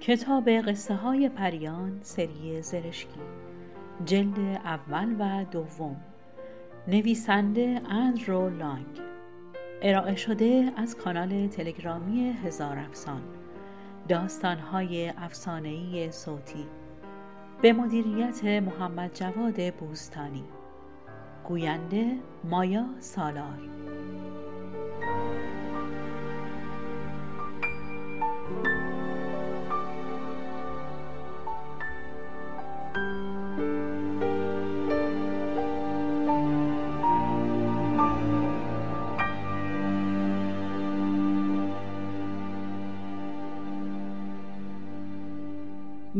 کتاب قصه های پریان سری زرشکی جلد اول و دوم. نویسنده اندرو لانگ. ارائه شده از کانال تلگرامی هزار افسان. داستانهای افسانه‌ای صوتی. به مدیریت محمد جواد بوستانی. گوینده مایا سالار.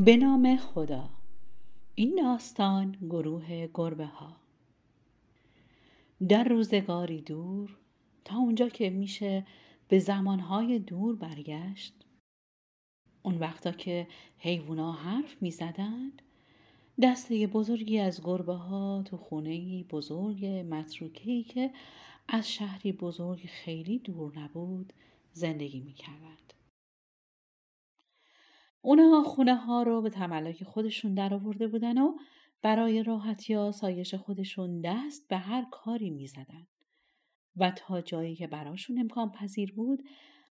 به نام خدا. این داستان گروه گربه ها در روزگاری دور تا اونجا که میشه به زمانهای دور برگشت اون وقتا که حیوونا حرف می‌زدند دسته بزرگی از گربه ها تو خونه بزرگ متروکهی که از شهری بزرگ خیلی دور نبود زندگی می‌کردند. اونا خونه ها رو به تملک خودشون در آورده بودن و برای راحت یا سایش خودشون دست به هر کاری می زدن. و تا جایی که براشون امکان پذیر بود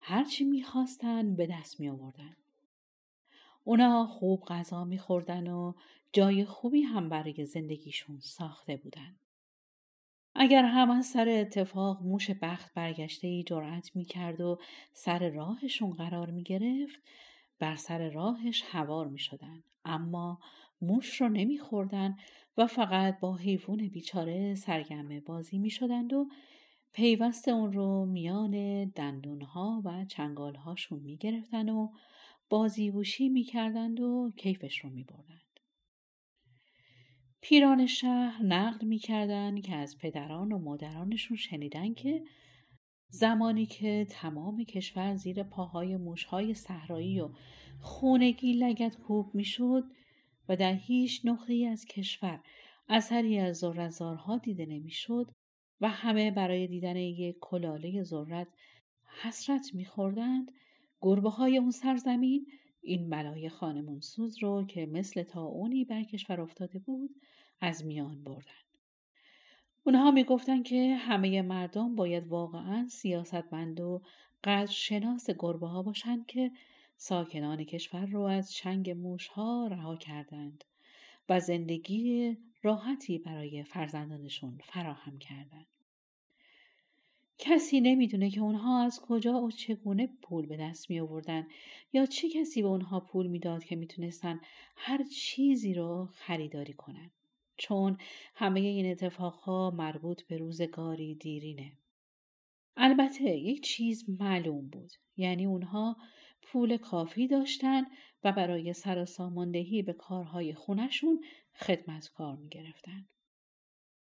هرچی می‌خواستن به دست می آوردن. اونا خوب غذا میخوردن و جای خوبی هم برای زندگیشون ساخته بودن. اگر هم از سر اتفاق موش بخت برگشته ای جرأت می کرد و سر راهشون قرار می گرفت بر سر راهش هوار می شدن. اما موش رو نمی خوردن و فقط با حیوان بیچاره سرگرم بازی می شدند و پیوست اون رو میان دندونها و چنگالهاشون می گرفتن و بازیگوشی می کردند و کیفش رو می بردن. پیران شهر نقل می کردن که از پدران و مادرانشون شنیدن که زمانی که تمام کشور زیر پاهای موشهای صحرایی و خونگی لگت کوب می‌شد و در هیچ نقطه از کشور اثری از ذرتزارها دیده نمی‌شد و همه برای دیدن یک کلاله ذرت حسرت میخوردند گربه های اون سرزمین این بلای خانمون سوز رو که مثل تا اونی بر کشور افتاده بود از میان بردن. اونها می‌گفتن که همه مردم باید واقعا سیاستمند و قدر شناس گربه ها باشند که ساکنان کشور رو از چنگ موش ها رها کردند و زندگی راحتی برای فرزندانشون فراهم کردند. کسی نمی‌دونه که اونها از کجا و چگونه پول به دست می آوردن یا چه کسی به اونها پول می‌داد که می‌تونستن هر چیزی رو خریداری کنن. چون همه این اتفاقها مربوط به روزگاری دیرینه. البته یک چیز معلوم بود یعنی اونها پول کافی داشتن و برای سر ساماندهی به کارهای خونشون خدمتکار می گرفتن.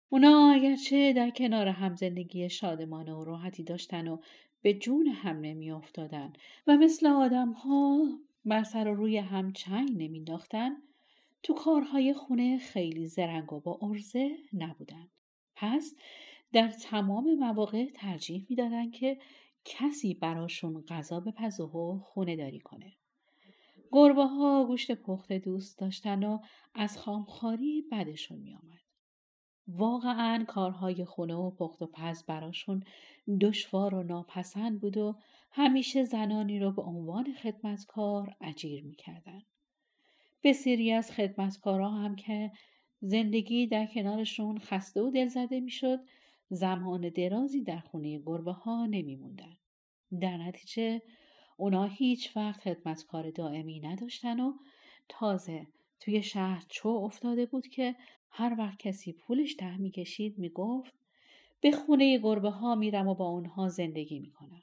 اونا اگرچه در کنار هم زندگی شادمانه و راحتی داشتن و به جون هم نمی افتادن و مثل آدم ها بر سر و روی هم چنگ نمی داختن تو کارهای خونه خیلی زرنگ و با ارزه نبودن. پس در تمام مواقع ترجیح می‌دادن که کسی براشون غذا بپزه و خونه داری کنه. گربه ها گوشت پخته دوست داشتن و از خامخاری بدشون میآمد. واقعا کارهای خونه و پخت و پز براشون دشوار و ناپسند بود و همیشه زنانی رو به عنوان خدمتکار اجیر می‌کردن. بسیاری از خدمتکارا هم که زندگی در کنارشون خسته و دلزده می‌شد زمان درازی در خونه گربه ها نمیموندن. در نتیجه اونا هیچ وقت خدمتکار دائمی نداشتن و تازه توی شهر چو افتاده بود که هر وقت کسی پولش ته می‌کشید می‌گفت به خونه گربه ها میرم و با اونها زندگی می‌کنم.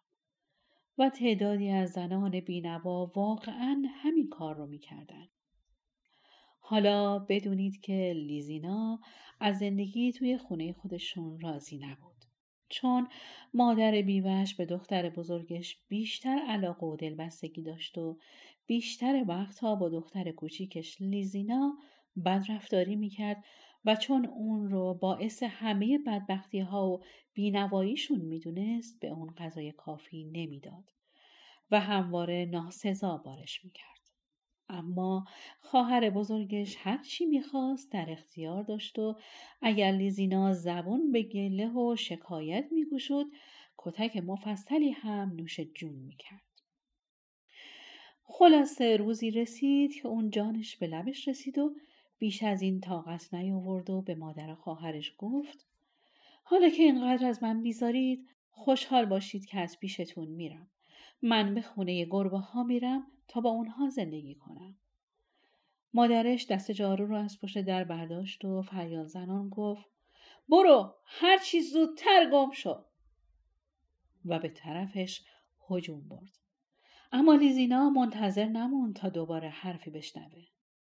و تعدادی از زنان بینوا واقعا همین کار رو می‌کردن. حالا بدونید که لیزینا از زندگی توی خونه خودشون راضی نبود. چون مادر بیوش به دختر بزرگش بیشتر علاقه و دلبستگی داشت و بیشتر وقتها با دختر کوچیکش لیزینا بدرفتاری می‌کرد و چون اون رو باعث همه بدبختی ها و بینواییشون می‌دونست به اون غذای کافی نمی‌داد و همواره ناسزا بارش می‌کرد. اما خواهر بزرگش هر چی می‌خواست در اختیار داشت و اگر لیزینا زبون به گله و شکایت میگوشد کتک مفصلی هم نوش جون می‌کرد. خلاصه روزی رسید که اون جانش به لبش رسید و بیش از این طاقت نیاورد و به مادر خواهرش گفت حالا که اینقدر از من بیزارید خوشحال باشید که از پیشتون میرم. من به خونه گربه ها میرم تا با اونها زندگی کنم. مادرش دست جارو رو از پشت در برداشت و فریاد زنان گفت برو هر چی زودتر گم شو و به طرفش هجوم برد. اما لیزینا منتظر نموند تا دوباره حرفی بشنوه.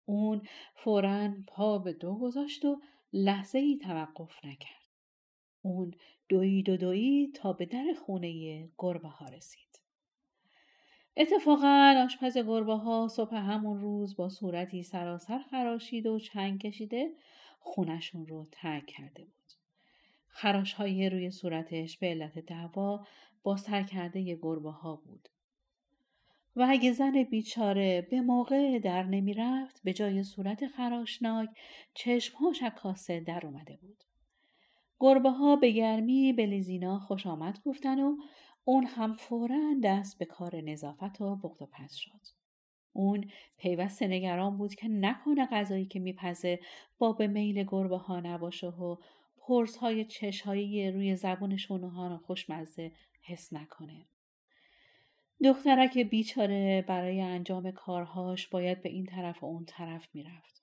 اون فورا پا به دو گذاشت و لحظه ای توقف نکرد. اون دوید و دوید تا به در خونه گربه ها رسید. اتفاقا آشپز گربه ها صبح همون روز با صورتی سراسر خراشید و چنگ کشیده خونشون رو ترک کرده بود. خراش های روی صورتش به علت دعوا با سرکرده گربه ها بود. و اگه زن بیچاره به موقع در نمی رفت به جای صورت خراشناک چشمهاش کاسه در اومده بود. گربه ها به گرمی به لیزینا خوش آمد گفتن و اون هم فورا دست به کار نظافت و بغض و پس شد. اون پیوسته نگران بود که نکنه غذایی که میپزه با به میل گربه ها نباشه و پرس های چش های روی زبونشون رو خوشمزه حس نکنه. دخترک بیچاره برای انجام کارهاش باید به این طرف و اون طرف می‌رفت.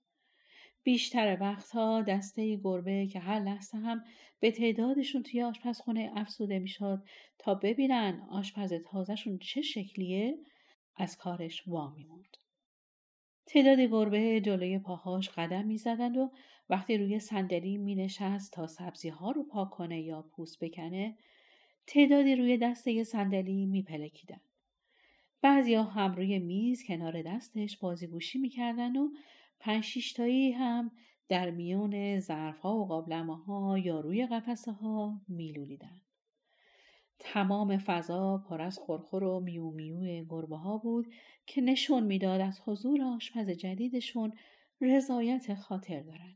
بیشتر وقتها دسته گربه که هر لحظه هم به تعدادشون توی آشپزخونه افسوده می‌شد تا ببینن آشپز تازهشون چه شکلیه از کارش وا میموند. تعداد گربه جلوی پاهاش قدم می‌زدند و وقتی روی صندلی مینشست تا سبزی ها رو پاک کنه یا پوست بکنه تعدادی روی دسته صندلی میپلکیدن. بعضی هم روی میز کنار دستش بازیگوشی می‌کردن و پنج شیشتایی هم در میون ظرفها و قابلمه ها یا روی قفسه ها میلولیدن. تمام فضا پر از خورخور و میو میو گربه ها بود که نشون می‌داد از حضور آشپز جدیدشون رضایت خاطر دارن.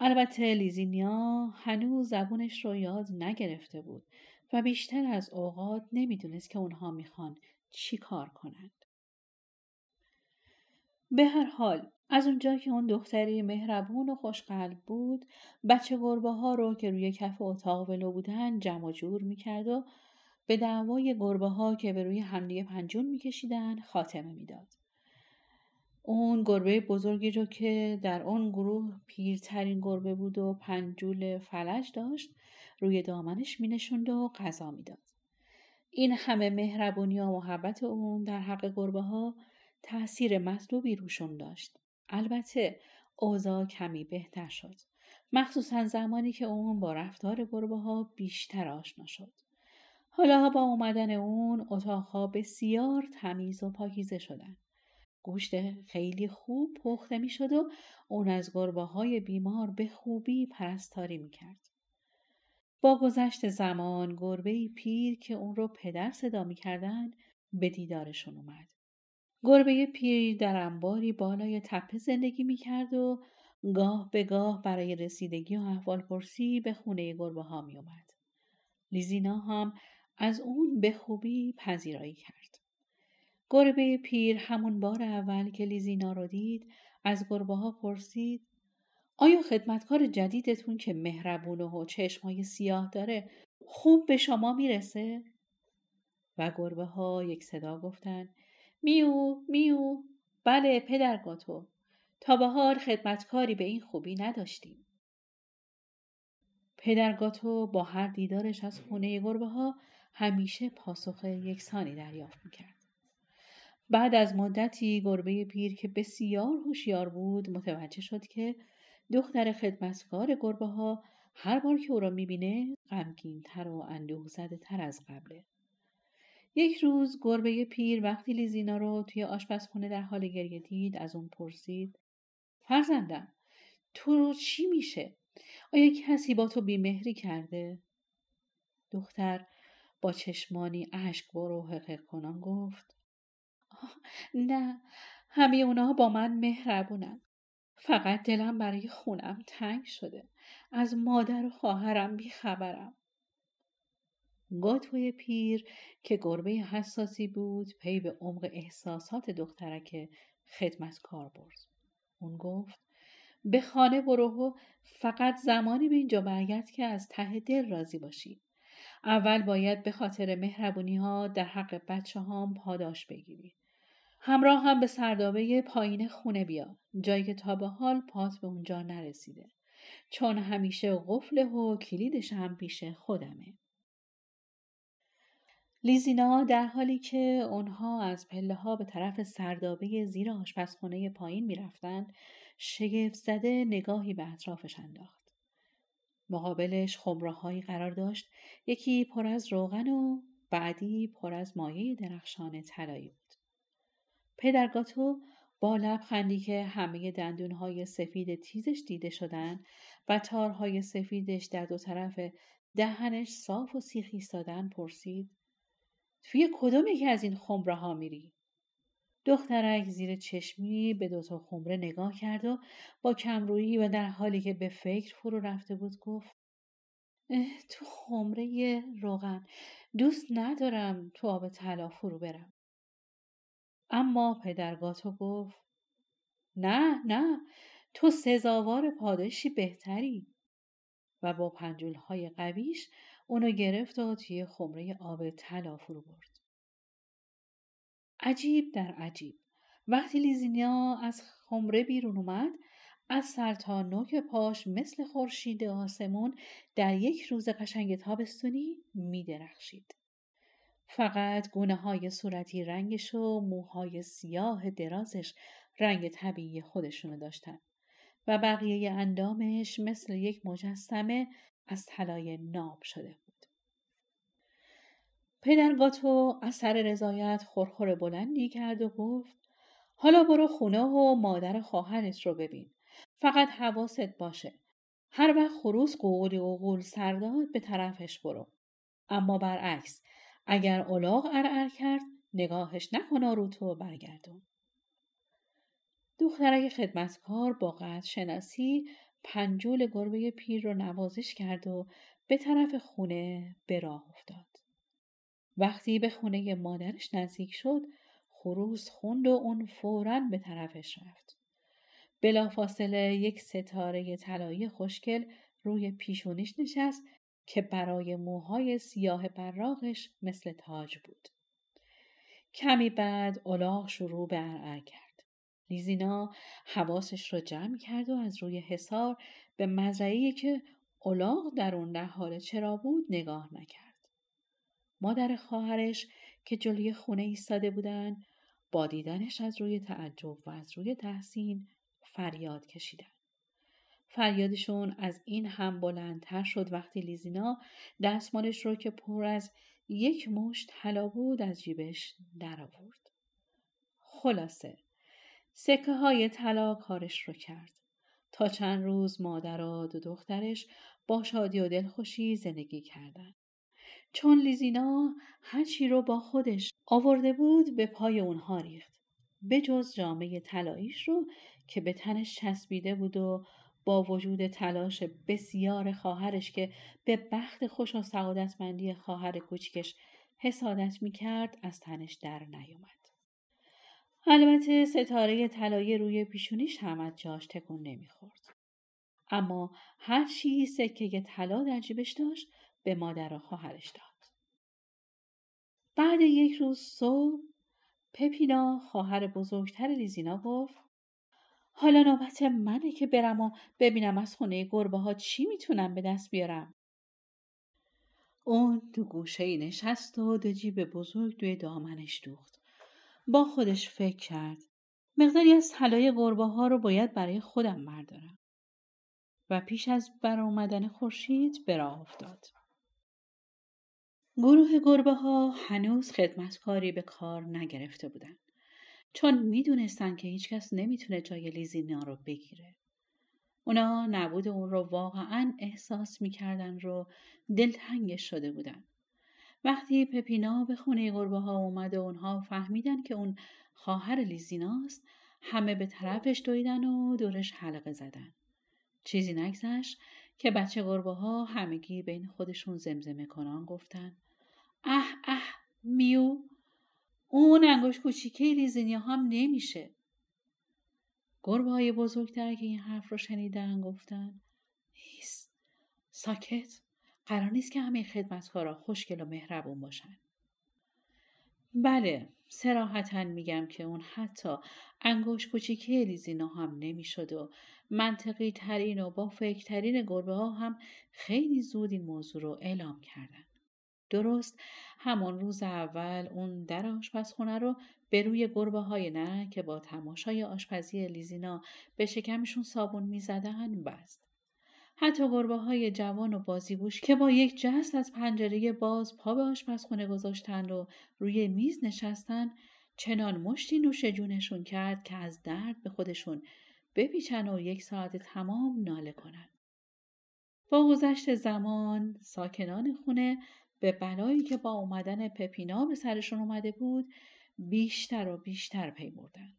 البته لیزینیا هنوز زبونش رو یاد نگرفته بود و بیشتر از اوقات نمی‌دونست که اونها می‌خوان چی کار کنند. به هر حال از اونجا که اون دختری مهربون و خوشقلب بود بچه گربه ها رو که روی کف اتاق ولو بودن جمع جور می‌کرد و به دعوای گربه ها که به روی همدیگه پنجون میکشیدن خاتمه می‌داد. اون گربه بزرگی رو که در اون گروه پیرترین گربه بود و پنجول فلج داشت روی دامنش مینشوند و غذا می‌داد. این همه مهربونی و محبت اون در حق گربه ها تأثیر مطلوبی روشون داشت. البته اوضاع کمی بهتر شد. مخصوصا زمانی که اون با رفتار گربه ها بیشتر آشنا شد. حالا با اومدن اون اتاقها بسیار تمیز و پاکیزه شدن. گوشت خیلی خوب پخته می شد و اون از گربه های بیمار به خوبی پرستاری می کرد. با گذشت زمان گربه پیر که اون رو پدر صدا می کردن به دیدارشون اومد. گربه پیر در انباری بالای تپه زندگی می کرد و گاه به گاه برای رسیدگی و احوال پرسی به خونه گربه ها می اومد. لیزینا هم از اون به خوبی پذیرایی کرد. گربه پیر همون بار اول که لیزینا رو دید از گربه ها پرسید آیا خدمتکار جدیدتون که مهربونه و چشمای سیاه داره خوب به شما می‌رسه؟ و گربه ها یک صدا گفتن میو میو بله پدرگاتو تا به حال خدمتکاری به این خوبی نداشتیم. پدرگاتو با هر دیدارش از خونه گربه ها همیشه پاسخ یکسانی دریافت می‌کرد. بعد از مدتی گربه پیر که بسیار هوشیار بود متوجه شد که دختر خدمتکار گربه ها هر بار که او را می‌بینه غمگین تر و اندوه زده تر از قبله. یک روز گربه پیر وقتی لیزینا رو توی آشپزخونه در حال گریه دید از اون پرسید فرزندم تو رو چی میشه؟ آیا کسی با تو بیمهری کرده؟ دختر با چشمانی اشک برو حقیق کنان گفت نه همه اونا با من مهربونن فقط دلم برای خونم تنگ شده از مادر و خواهرم بیخبرم گاتوی پیر که گربه حساسی بود پی به عمق احساسات دخترک خدمت کار برد. اون گفت به خانه برو و فقط زمانی به اینجا برگرد که از ته دل راضی باشی. اول باید به خاطر مهربونی ها در حق بچه هام پاداش بگیری. همراه هم به سردابه پایین خونه بیا. جایی که تا به حال پات به اونجا نرسیده. چون همیشه قفل و کلیدش هم پیش خودمه. لیزینا در حالی که اونها از پله ها به طرف سردابه زیر آشپزخونه پایین می‌رفتند شگفت زده نگاهی به اطرافش انداخت. مقابلش خمراهایی قرار داشت یکی پر از روغن و بعدی پر از مایه درخشان طلایی بود. پدرگاتو با لبخندی که همه دندونهای سفید تیزش دیده شدن و تارهای سفیدش در دو طرف دهنش صاف و سیخ ایستادن پرسید توی کدوم یکی از این خمره ها میری؟ دخترک زیر چشمی به دوتا خمره نگاه کرد و با کمرویی و در حالی که به فکر فرو رفته بود گفت تو خمره روغن. دوست ندارم تو آب طلا فرو برم. اما پدرگاتو گفت نه نه تو سزاوار پاداشی بهتری. و با پنجولهای قویش اونو گرفت و توی خمره آب طلا فرو برد. عجیب در عجیب وقتی لیزینیا از خمره بیرون اومد از سر تا نوک پاش مثل خورشید آسمون در یک روز قشنگ تابستونی می درخشید. فقط گونه های صورتی رنگش و موهای سیاه درازش رنگ طبیعی خودشونو داشتن و بقیه اندامش مثل یک مجسمه از طلای ناب شده بود. پدرگاتو از سر رضایت خورخور بلندی کرد و گفت حالا برو خونه و مادر خواهرت رو ببین. فقط حواست باشه. هر وقت خروس قولی و قول سرداد به طرفش برو. اما برعکس اگر الاغ ارعر کرد نگاهش نکن رو تو برگردون. دخترک خدمتکار با قدر شناسی پنجول گربه پیر رو نوازش کرد و به طرف خونه به راه افتاد. وقتی به خونه مادرش نزدیک شد خروس خوند و اون فورا به طرفش رفت. بلافاصله یک ستاره طلایی خوشگل روی پیشونیش نشست که برای موهای سیاه براغش مثل تاج بود. کمی بعد الاغ شروع به ارعر کرد. لیزینا حواسش را جمع کرد و از روی حصار به مزرعی که الاغ در اون در حال چرا بود نگاه نکرد. مادر خواهرش که جلوی خونه ایستاده بودن با دیدنش از روی تعجب و از روی تحسین فریاد کشیدن. فریادشون از این هم بلندتر شد وقتی لیزینا دستمالش رو که پر از یک مشت حلا بود از جیبش درآورد. خلاصه سکه های طلا کارش رو کرد. تا چند روز مادر و دو دخترش با شادی و دلخوشی زندگی کردند. چون لیزینا هرچی رو با خودش آورده بود به پای اونها ریخت. به جز جامعه طلاییش رو که به تنش چسبیده بود و با وجود تلاش بسیار خواهرش که به بخت خوش و سعادتمندی خواهر کوچکش حسادت می کرد از تنش در نیومد. البته ستاره طلایی روی پیشونیش هم از جاش تکون نمی‌خورد. اما هر چی سکه طلا در جیبش داشت به مادر و خواهرش داد. بعد یک روز صبح پپینا خواهر بزرگتر لیزینا گفت حالا نوبت منه که برم و ببینم از خونه گربه ها چی می‌تونم به دست بیارم. اون تو گوشه نشست و دو جیب بزرگ دوی دامنش دوخت. با خودش فکر کرد. مقداری از طلای گربه ها رو باید برای خودم بردارم. و پیش از برآمدن خورشید به راه افتاد. گروه گربه ها هنوز خدمتکاری به کار نگرفته بودند. چون می‌دونستن که هیچکس نمی‌تونه جای لیزینا رو بگیره. اونا نبود اون رو واقعا احساس می‌کردن رو دلتنگش شده بودن. وقتی پپینا به خونه گربه ها اومد و اونها فهمیدن که اون خواهر لیزیناست همه به طرفش دویدن و دورش حلقه زدن. چیزی نگذشت که بچه گربه ها همگی بین خودشون زمزمه کنان گفتن اه اه میو اون انگوش کوچیکه لیزینیا هم نمیشه. گربه های بزرگتر که این حرف رو شنیدن گفتن هیس ساکت قرار نیست که همه خدمتکارا خوشگل و مهربون باشن. بله سراحتا میگم که اون حتی انگوش کوچیکه لیزینا هم نمی‌شد و منطقی ترین و با فکرترین گربه ها هم خیلی زود این موضوع رو اعلام کردن. درست همان روز اول اون در آشپزخونه رو به روی گربه های نه که با تماشای آشپزی لیزینا به شکمشون صابون می‌زدن بست. حتی گربه های جوان و بازیگوش که با یک جست از پنجره باز پا به آشپزخونه گذاشتن و روی میز نشستن چنان مشتی نوش جونشون کرد که از درد به خودشون بپیچن و یک ساعت تمام ناله کنن. با گذشت زمان ساکنان خونه به بلایی که با اومدن پپینا به سرشون اومده بود بیشتر و بیشتر پی بردن.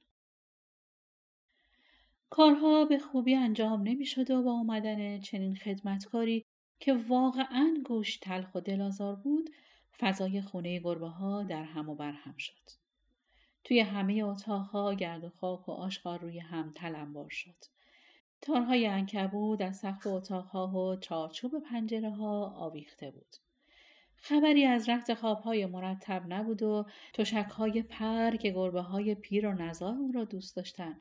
کارها به خوبی انجام نمی‌شد و با اومدن چنین خدمتکاری که واقعا گوش تلخ و دلازار بود فضای خونه گربه ها در هم و بر هم شد. توی همه اتاقها گرد و خاک و آشغال روی هم تلمبار شد. تارهای انکبود از سقف اتاقها و چارچوب پنجره ها آویخته بود. خبری از رخت خوابهای مرتب نبود و تشکهای پر که گربه های پیر و نزار اون را دوست داشتن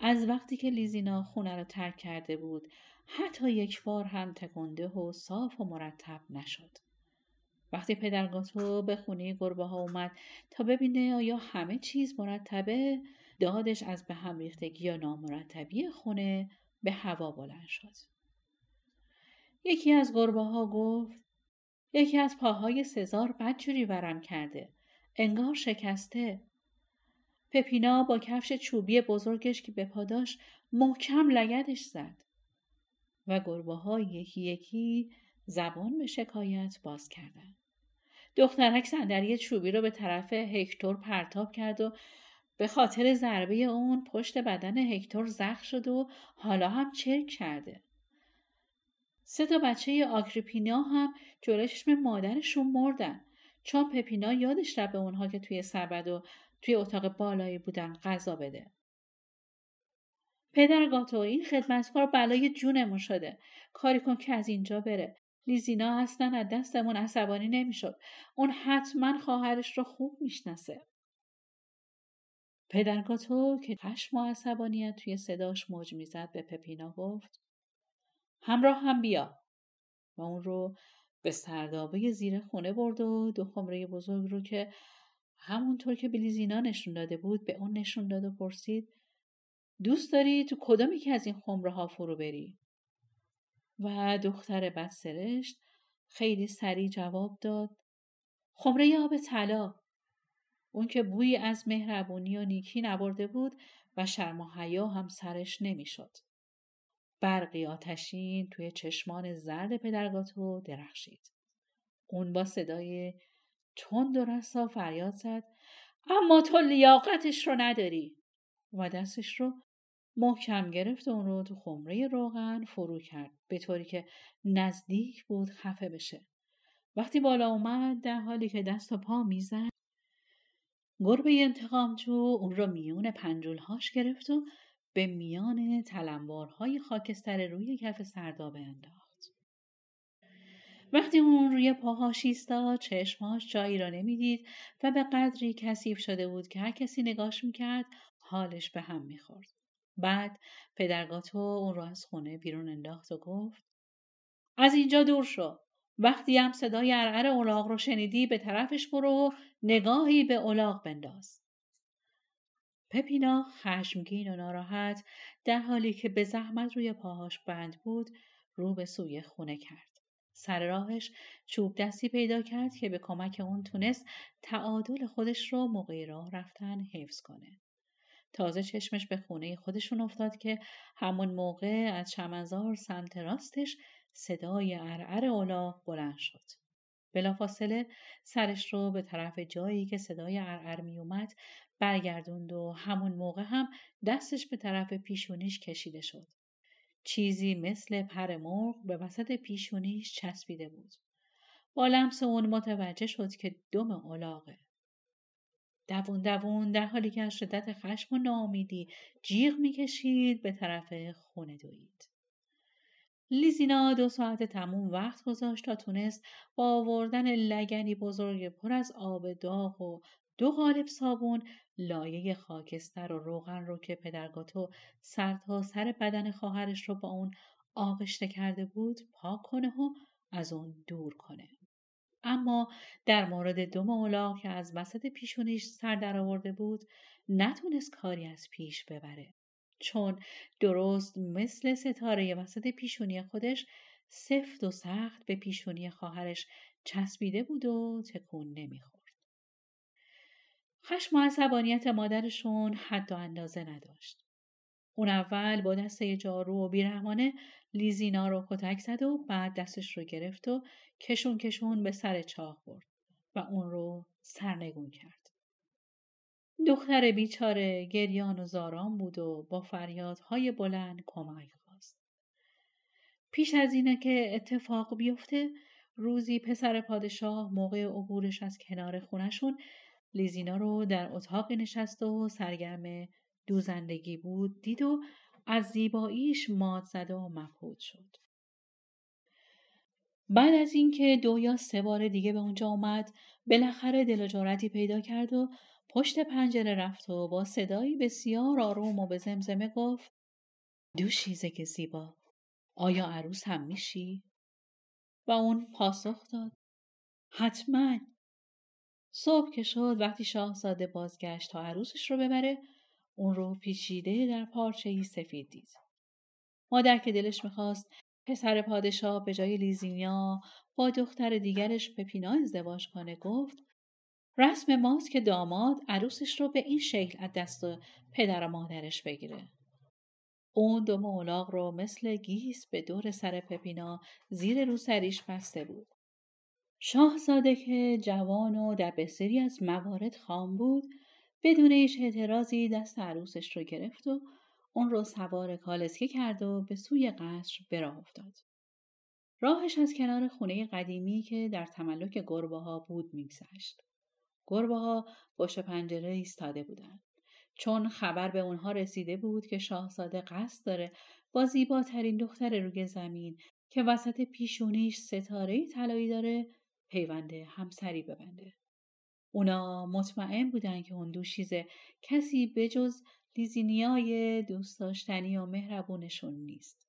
از وقتی که لیزینا خونه را ترک کرده بود حتی یک بار هم تکنده و صاف و مرتب نشد. وقتی پدرگاتو به خونه گربه ها اومد تا ببینه آیا همه چیز مرتبه دادش از به هم ریختگی یا نامرتبی خونه به هوا بلند شد. یکی از گربه ها گفت یکی از پاهای سزار بدجوری ورم کرده. انگار شکسته. پپینا با کفش چوبی بزرگش که به پاداش محکم لگدش زد. و گربه ها یکی یکی زبان به شکایت باز کردن. دخترک صندلی چوبی رو به طرف هکتور پرتاب کرد و به خاطر ضربه اون پشت بدن هکتور زخم شد و حالا هم چرک کرده. سه تا بچه آگریپینا هم جلوی چشم مادرشون مردن چون پپینا یادش رفت به اونها که توی سبد و توی اتاق بالایی بودن غذا بده. پدر گاتو این خدمتکار بلای جونمون شده. کاری کن که از اینجا بره. لیزینا اصلا از دستمون عصبانی نمی‌شد. اون حتما خواهرش رو خوب می‌شناسه. پدرگاتو که خشم و عصبانیت توی صداش موج می‌زد به پپینا گفت همراه هم بیا و اون رو به سردابه زیر خونه برد و دو خمره بزرگ رو که همونطور که بلیزینا نشون داده بود به اون نشون داد و پرسید دوست داری تو کدامی که از این خمره ها فرو بری؟ و دختر بدسرشت خیلی سریع جواب داد خمره آب طلا اون که بویی از مهربونی و نیکی نبرده بود و شرم و حیا هم سرش نمی‌شد. برقی آتشین توی چشمان زرد پدرگاتو درخشید. اون با صدای تند و رسا فریاد زد. اما تو لیاقتش رو نداری. و دستش رو محکم گرفت و اون رو تو خمره روغن فرو کرد. به طوری که نزدیک بود خفه بشه. وقتی بالا اومد در حالی که دست و پا می‌زد گربه انتقام تو اون رو میون پنجولهاش گرفت و به میان تلمبارهای خاکستر روی کف سردابه انداخت. وقتی اون روی پاهاش ایستاد چشماش جایی را نمی‌دید و به قدری کثیف شده بود که هر کسی نگاش می‌کرد حالش به هم می‌خورد. بعد پدرگاتو اون رو از خونه بیرون انداخت و گفت از اینجا دور شو. وقتی هم صدای ارعر اولاغ رو شنیدی به طرفش برو و نگاهی به اولاغ بنداز. پپینا خشمگین و ناراحت در حالی که به زحمت روی پاهاش بند بود رو به سوی خونه کرد. سر راهش چوب دستی پیدا کرد که به کمک اون تونست تعادل خودش رو موقع راه رفتن حفظ کنه. تازه چشمش به خونه خودشون افتاد که همون موقع از چمنزار سمت راستش صدای ارعر اولاغ بلند شد. بلافاصله سرش رو به طرف جایی که صدای ارعر می اومد برگردوند و همون موقع هم دستش به طرف پیشونیش کشیده شد. چیزی مثل پر مرغ به وسط پیشونیش چسبیده بود. با لمس اون متوجه شد که دم اولاغه. دوون دوون در حالی که از شدت خشم و ناامیدی جیغ می‌کشید به طرف خونه دوید. لیزینا دو ساعت تموم وقت گذاشت تا تونست با آوردن لگنی بزرگ پر از آب داغ و دو قالب صابون لایه خاکستر و روغن رو که پدرگاتو سر تا سر بدن خواهرش رو با اون آغشته کرده بود پاک کنه و از اون دور کنه. اما در مورد دو اولاغ که از وسط پیشونیش سر در آورده بود نتونست کاری از پیش ببره چون درست مثل ستاره وسط پیشونی خودش سفت و سخت به پیشونی خواهرش چسبیده بود و تکون نمی‌خورد. خشم و عصبانیت مادرشون حد و اندازه نداشت. اون اول با دسته جارو و بیرحمانه لیزینا رو کتک زد و بعد دستش رو گرفت و کشون کشون به سر چاه برد و اون رو سرنگون کرد. دختر بیچاره گریان و زاران بود و با فریادهای بلند کمک خواست. پیش از اینه که اتفاق بیفته روزی پسر پادشاه موقع عبورش از کنار خونشون لیزینا رو در اتاق نشست و سرگرم دوزندگی بود دید و از زیباییش مات زده و شد. بعد از اینکه دو یا سه بار دیگه به اونجا اومد بالاخره دل و پیدا کرد و پشت پنجره رفت و با صدایی بسیار آروم و به زمزمه گفت دوشیزه که زیبا آیا عروس هم میشی؟ و اون پاسخ داد حتما صبح که شد وقتی شاهزاده بازگشت تا عروسش رو ببره اون رو پیچیده در پارچه سفید دید. مادر که دلش می‌خواست پسر پادشاه به جای لیزینیا با دختر دیگرش پپینا ازدواج کنه گفت رسم ماست که داماد عروسش رو به این شکل از دست پدر و مادرش بگیره. اون دو مولاق رو مثل گیس به دور سر پپینا زیر رو سریش بسته بود. شاهزاده که جوان و در بسیاری از موارد خام بود بدون هیچ اعتراضی دست عروسش رو گرفت و اون رو سوار کالسکه کرد و به سوی قصر براه افتاد. راهش از کنار خونه قدیمی که در تملک گربه ها بود میگذشت. گربه ها باش پنجره ایستاده بودند. چون خبر به اونها رسیده بود که شاهزاده قصد داره با زیباترین دختر روی زمین که وسط پیشونیش ستاره طلایی داره پیوند همسری ببنده. اونا مطمئن بودن که اون دوشیزه کسی بجز لیزینیای دوست داشتنی و مهربونشون نیست.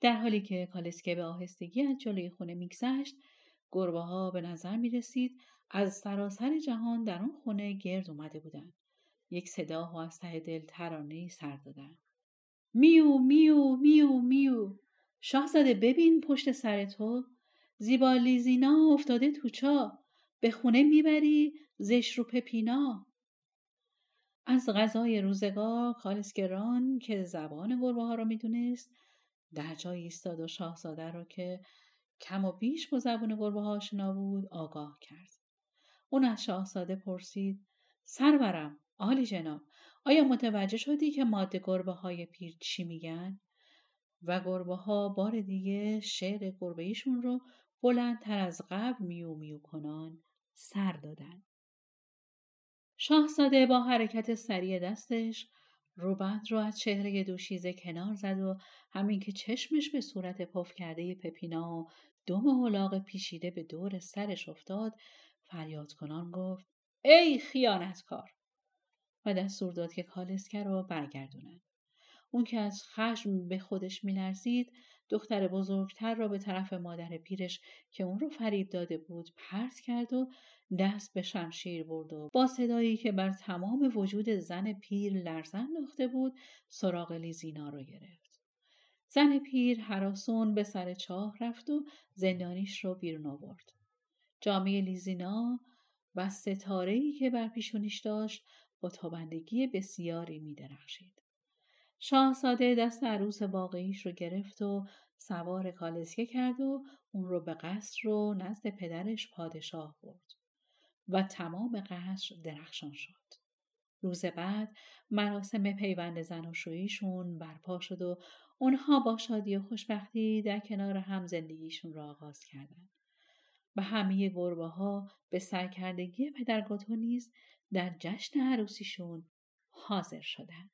در حالی که کالسکه به آهستگی از جلوی خونه میگذشت گربه ها به نظر می رسید از سراسر جهان در اون خونه گرد اومده بودن. یک صدا و از ته دل ترانه سر دادن. میو میو میو میو شاهزاده ببین پشت سر تو زیبا لیزینا افتاده تو چا؟ به خونه می‌بری زش رو پپینا. از غذای روزگار کالسکران که زبان گربه ها رو می‌دونست در جای ایستاد و شاهزاده رو که کم و بیش با زبان گربه ها آشنا بود آگاه کرد. اون از شاهزاده پرسید سرورم آلی جناب آیا متوجه شدی که ماده گربه های پیر چی میگن؟ و گربه ها بار دیگه شعر گربه ایشون رو بلندتر از قبل میو میو کنان سر دادن. شاهزاده با حرکت سریع دستش روبند رو از چهره دوشیزه کنار زد و همین که چشمش به صورت پف کرده پپینا و دم هلاق پیشیده به دور سرش افتاد فریاد کنان گفت ای خیانتکار و دستور داد که کالسکه رو برگردونن اون که از خشم به خودش میلرزید دختر بزرگتر را به طرف مادر پیرش که اون رو فریب داده بود پرت کرد و دست به شمشیر برد و با صدایی که بر تمام وجود زن پیر لرزن انداخته بود سراغ لیزینا رو گرفت. زن پیر حراسون به سر چاه رفت و زندانیش رو بیرون آورد. جامعه لیزینا و ستارهی که بر پیشونیش داشت با تابندگی بسیاری می درخشید. شاهزاده دست عروس واقعیش رو گرفت و سوار کالسکه کرد و اون رو به قصر و نزد پدرش پادشاه برد و تمام قصر درخشان شد. روز بعد مراسم پیوند زناشوییشون برپا شد و اونها با شادی و خوشبختی در کنار هم زندگیشون را آغاز کردند. و همه گربه ها به سرکردگی پدرگاتو نیز در جشن عروسیشون حاضر شدند.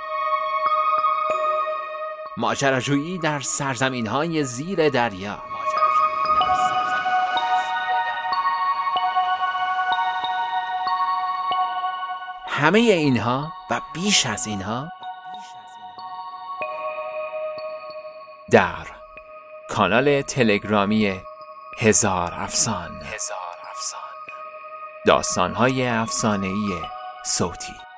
ماجراجویی در سرزمین های زیر دریا. همه اینها و بیش از اینها در کانال تلگرامی هزار افسان. هزار افسان. داستانهای افسانه‌ای صوتی.